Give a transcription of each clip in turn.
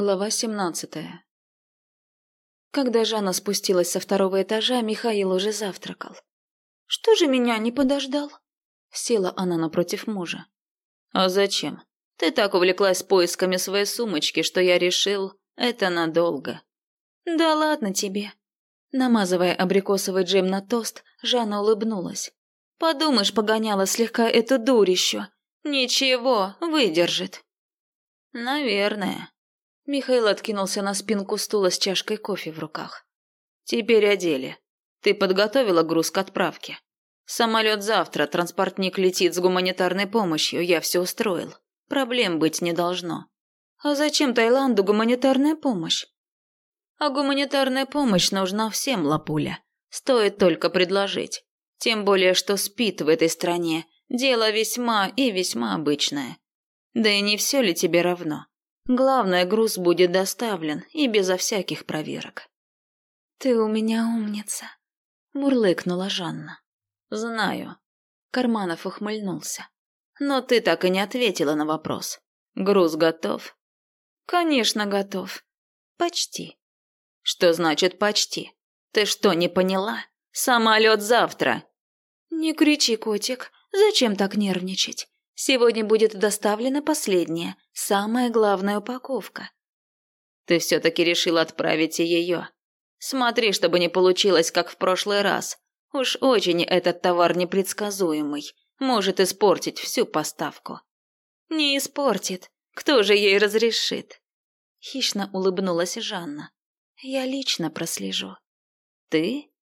Глава семнадцатая. Когда Жанна спустилась со второго этажа, Михаил уже завтракал. «Что же меня не подождал?» Села она напротив мужа. «А зачем? Ты так увлеклась поисками своей сумочки, что я решил, это надолго». «Да ладно тебе». Намазывая абрикосовый джем на тост, Жанна улыбнулась. «Подумаешь, погоняла слегка эту дурищу. Ничего, выдержит». «Наверное», Михаил откинулся на спинку стула с чашкой кофе в руках. «Теперь о деле. Ты подготовила груз к отправке? Самолет завтра, транспортник летит с гуманитарной помощью, я все устроил. Проблем быть не должно». «А зачем Таиланду гуманитарная помощь?» «А гуманитарная помощь нужна всем, Лапуля. Стоит только предложить. Тем более, что спит в этой стране. Дело весьма и весьма обычное. Да и не все ли тебе равно?» Главное, груз будет доставлен и безо всяких проверок. «Ты у меня умница», — мурлыкнула Жанна. «Знаю». Карманов ухмыльнулся. «Но ты так и не ответила на вопрос. Груз готов?» «Конечно, готов. Почти». «Что значит «почти»? Ты что, не поняла? Самолет завтра!» «Не кричи, котик. Зачем так нервничать? Сегодня будет доставлена последняя, самая главная упаковка. Ты все-таки решил отправить ее. Смотри, чтобы не получилось, как в прошлый раз. Уж очень этот товар непредсказуемый. Может испортить всю поставку. Не испортит. Кто же ей разрешит? Хищно улыбнулась Жанна. Я лично прослежу. Ты?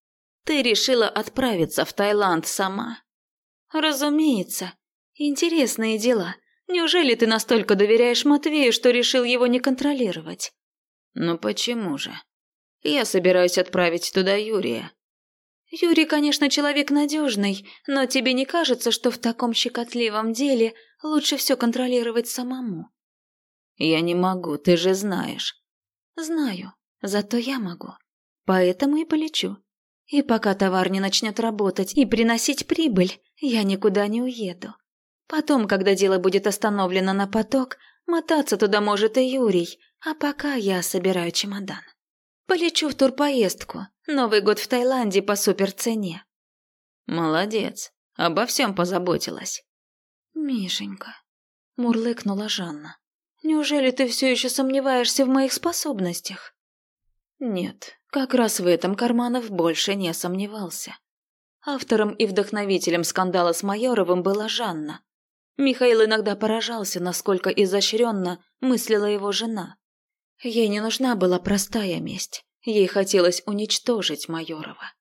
Ты решила отправиться в Таиланд сама? Разумеется. Интересные дела. Неужели ты настолько доверяешь Матвею, что решил его не контролировать? Ну почему же? Я собираюсь отправить туда Юрия. Юрий, конечно, человек надежный, но тебе не кажется, что в таком щекотливом деле лучше все контролировать самому? Я не могу, ты же знаешь. Знаю, зато я могу. Поэтому и полечу. И пока товар не начнет работать и приносить прибыль, я никуда не уеду. Потом, когда дело будет остановлено на поток, мотаться туда может и Юрий, а пока я собираю чемодан. Полечу в турпоездку. Новый год в Таиланде по суперцене. Молодец. Обо всем позаботилась. Мишенька, мурлыкнула Жанна. Неужели ты все еще сомневаешься в моих способностях? Нет, как раз в этом Карманов больше не сомневался. Автором и вдохновителем скандала с Майоровым была Жанна, Михаил иногда поражался, насколько изощренно мыслила его жена. Ей не нужна была простая месть, ей хотелось уничтожить Майорова.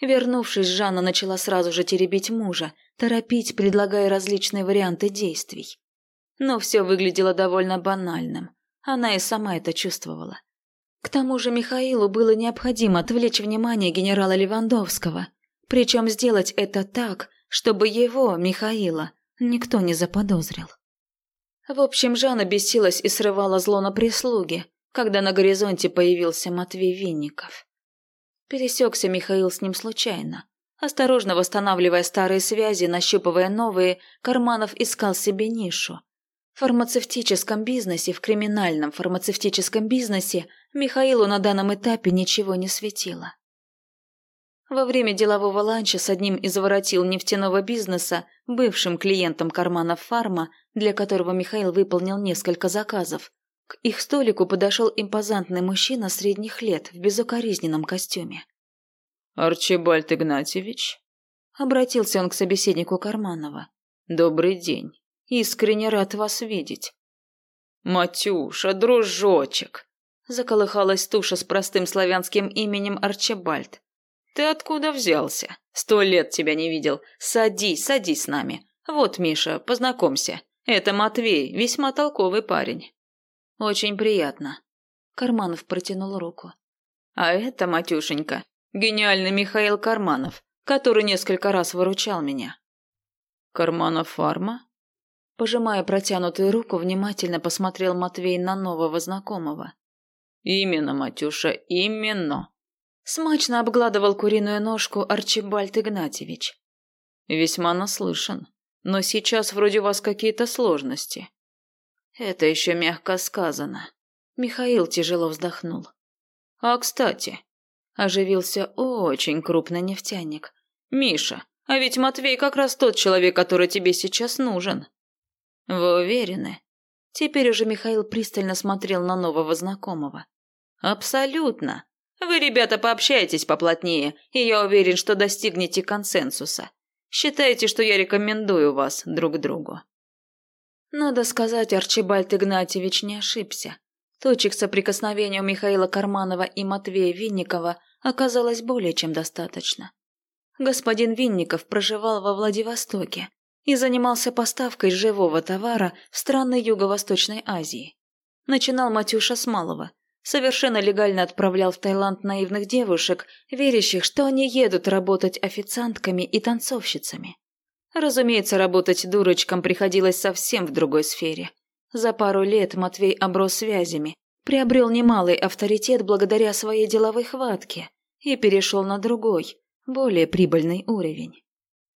Вернувшись, Жанна начала сразу же теребить мужа, торопить, предлагая различные варианты действий. Но все выглядело довольно банальным, она и сама это чувствовала. К тому же Михаилу было необходимо отвлечь внимание генерала Левандовского, причем сделать это так, чтобы его, Михаила, никто не заподозрил. В общем, Жанна бесилась и срывала зло на прислуге, когда на горизонте появился Матвей Винников. Пересекся Михаил с ним случайно. Осторожно восстанавливая старые связи, нащупывая новые, Карманов искал себе нишу. В фармацевтическом бизнесе, в криминальном фармацевтическом бизнесе Михаилу на данном этапе ничего не светило. Во время делового ланча с одним из воротил нефтяного бизнеса, бывшим клиентом карманов фарма, для которого Михаил выполнил несколько заказов, к их столику подошел импозантный мужчина средних лет в безукоризненном костюме. «Арчибальд Игнатьевич?» Обратился он к собеседнику Карманова. «Добрый день. Искренне рад вас видеть». «Матюша, дружочек!» Заколыхалась туша с простым славянским именем Арчибальд. «Ты откуда взялся? Сто лет тебя не видел. Садись, садись с нами. Вот, Миша, познакомься. Это Матвей, весьма толковый парень». «Очень приятно». Карманов протянул руку. «А это, Матюшенька, гениальный Михаил Карманов, который несколько раз выручал меня». «Карманов фарма?» Пожимая протянутую руку, внимательно посмотрел Матвей на нового знакомого. «Именно, Матюша, именно. Смачно обгладывал куриную ножку Арчибальд Игнатьевич. Весьма наслышан. Но сейчас вроде у вас какие-то сложности. Это еще мягко сказано. Михаил тяжело вздохнул. «А кстати...» Оживился очень крупный нефтяник. «Миша, а ведь Матвей как раз тот человек, который тебе сейчас нужен». «Вы уверены?» Теперь уже Михаил пристально смотрел на нового знакомого. «Абсолютно. Вы, ребята, пообщайтесь поплотнее, и я уверен, что достигнете консенсуса. Считайте, что я рекомендую вас друг другу». Надо сказать, Арчибальд Игнатьевич не ошибся. Точек соприкосновения у Михаила Карманова и Матвея Винникова оказалось более чем достаточно. Господин Винников проживал во Владивостоке и занимался поставкой живого товара в страны Юго-Восточной Азии. Начинал Матюша с малого. Совершенно легально отправлял в Таиланд наивных девушек, верящих, что они едут работать официантками и танцовщицами. Разумеется, работать дурочкам приходилось совсем в другой сфере – за пару лет Матвей оброс связями, приобрел немалый авторитет благодаря своей деловой хватке и перешел на другой, более прибыльный уровень.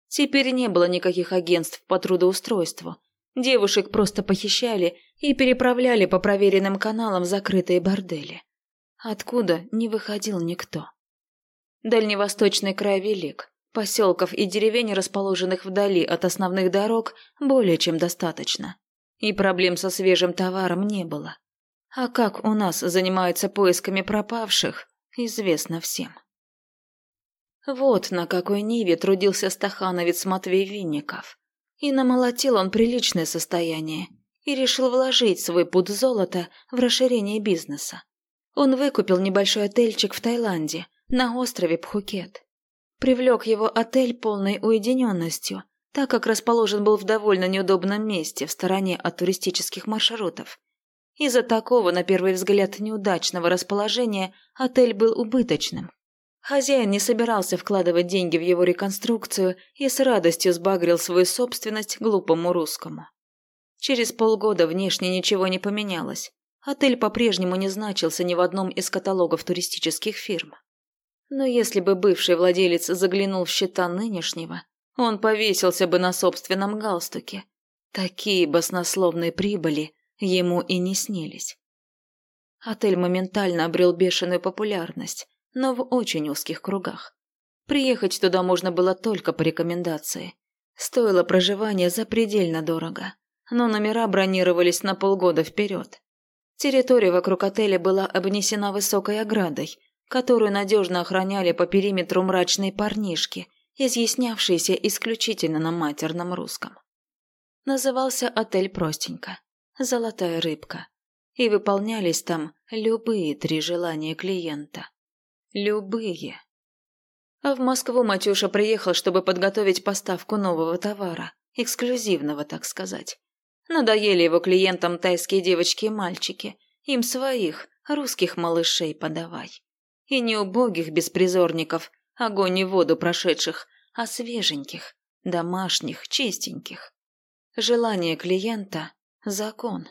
Теперь не было никаких агентств по трудоустройству. Девушек просто похищали и переправляли по проверенным каналам закрытые бордели. Откуда не выходил никто. Дальневосточный край велик. Поселков и деревень, расположенных вдали от основных дорог, более чем достаточно и проблем со свежим товаром не было. А как у нас занимаются поисками пропавших, известно всем. Вот на какой ниве трудился стахановец Матвей Винников. И намолотил он приличное состояние и решил вложить свой пуд золота в расширение бизнеса. Он выкупил небольшой отельчик в Таиланде, на острове Пхукет. Привлек его отель полной уединенностью – так как расположен был в довольно неудобном месте в стороне от туристических маршрутов. Из-за такого, на первый взгляд, неудачного расположения отель был убыточным. Хозяин не собирался вкладывать деньги в его реконструкцию и с радостью сбагрил свою собственность глупому русскому. Через полгода внешне ничего не поменялось. Отель по-прежнему не значился ни в одном из каталогов туристических фирм. Но если бы бывший владелец заглянул в счета нынешнего, он повесился бы на собственном галстуке. Такие баснословные прибыли ему и не снились. Отель моментально обрел бешеную популярность, но в очень узких кругах. Приехать туда можно было только по рекомендации. Стоило проживание запредельно дорого, но номера бронировались на полгода вперед. Территория вокруг отеля была обнесена высокой оградой, которую надежно охраняли по периметру мрачные парнишки, изъяснявшийся исключительно на матерном русском. Назывался отель простенько «Золотая рыбка», и выполнялись там любые три желания клиента. Любые. А в Москву Матюша приехал, чтобы подготовить поставку нового товара, эксклюзивного, так сказать. Надоели его клиентам тайские девочки и мальчики, им своих, русских малышей подавай. И не убогих беспризорников, огонь и воду прошедших, а свеженьких, домашних, чистеньких. Желание клиента – закон.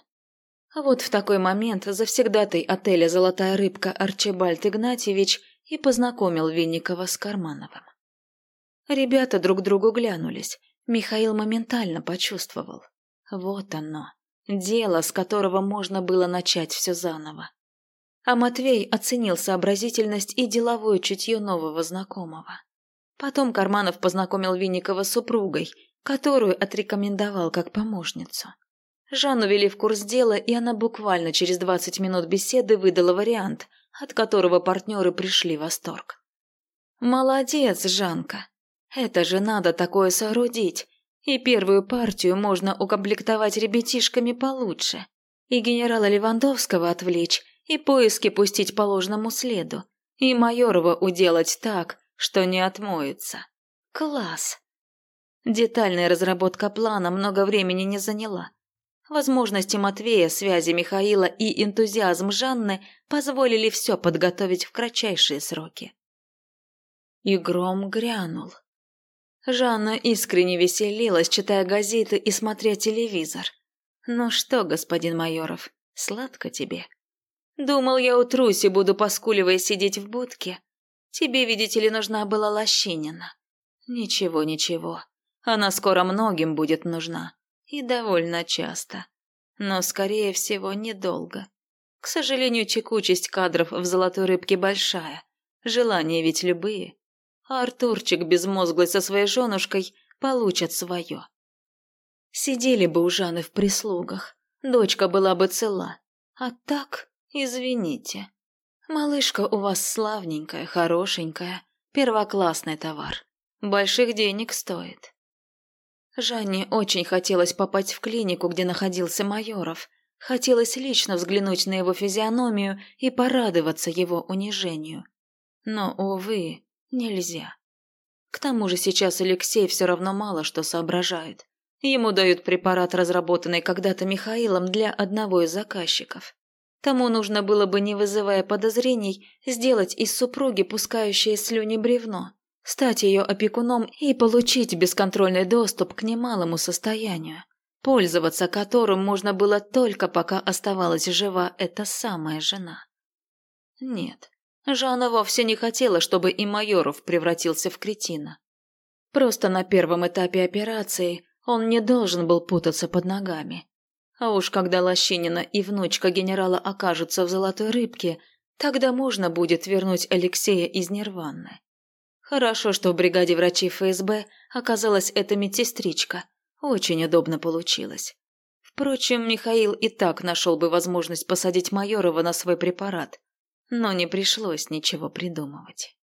Вот в такой момент завсегдатый отеля «Золотая рыбка» Арчибальд Игнатьевич и познакомил Винникова с Кармановым. Ребята друг другу глянулись. Михаил моментально почувствовал. Вот оно, дело, с которого можно было начать все заново. А Матвей оценил сообразительность и деловое чутье нового знакомого. Потом Карманов познакомил Винникова с супругой, которую отрекомендовал как помощницу. Жанну вели в курс дела, и она буквально через 20 минут беседы выдала вариант, от которого партнеры пришли в восторг. «Молодец, Жанка! Это же надо такое соорудить, и первую партию можно укомплектовать ребятишками получше, и генерала Левандовского отвлечь, и поиски пустить по ложному следу, и Майорова уделать так, что не отмоется. Класс! Детальная разработка плана много времени не заняла. Возможности Матвея, связи Михаила и энтузиазм Жанны позволили все подготовить в кратчайшие сроки. И гром грянул. Жанна искренне веселилась, читая газеты и смотря телевизор. «Ну что, господин Майоров, сладко тебе?» Думал, я утрусь и буду, поскуливая, сидеть в будке. Тебе, видите ли, нужна была лощинина. Ничего, ничего. Она скоро многим будет нужна. И довольно часто. Но, скорее всего, недолго. К сожалению, текучесть кадров в «Золотой рыбке» большая. Желания ведь любые. А Артурчик безмозглый со своей женушкой получат свое. Сидели бы у Жаны в прислугах, дочка была бы цела. А так, извините. Малышка у вас славненькая, хорошенькая, первоклассный товар. Больших денег стоит. Жанне очень хотелось попасть в клинику, где находился Майоров. Хотелось лично взглянуть на его физиономию и порадоваться его унижению. Но, увы, нельзя. К тому же сейчас Алексей все равно мало что соображает. Ему дают препарат, разработанный когда-то Михаилом для одного из заказчиков. Тому нужно было бы, не вызывая подозрений, сделать из супруги пускающее слюни бревно, стать ее опекуном и получить бесконтрольный доступ к немалому состоянию, пользоваться которым можно было только пока оставалась жива эта самая жена. Нет, Жанна вовсе не хотела, чтобы и Майоров превратился в кретина. Просто на первом этапе операции он не должен был путаться под ногами. А уж когда Лощинина и внучка генерала окажутся в золотой рыбке, тогда можно будет вернуть Алексея из Нирваны. Хорошо, что в бригаде врачей ФСБ оказалась эта медсестричка. Очень удобно получилось. Впрочем, Михаил и так нашел бы возможность посадить Майорова на свой препарат, но не пришлось ничего придумывать.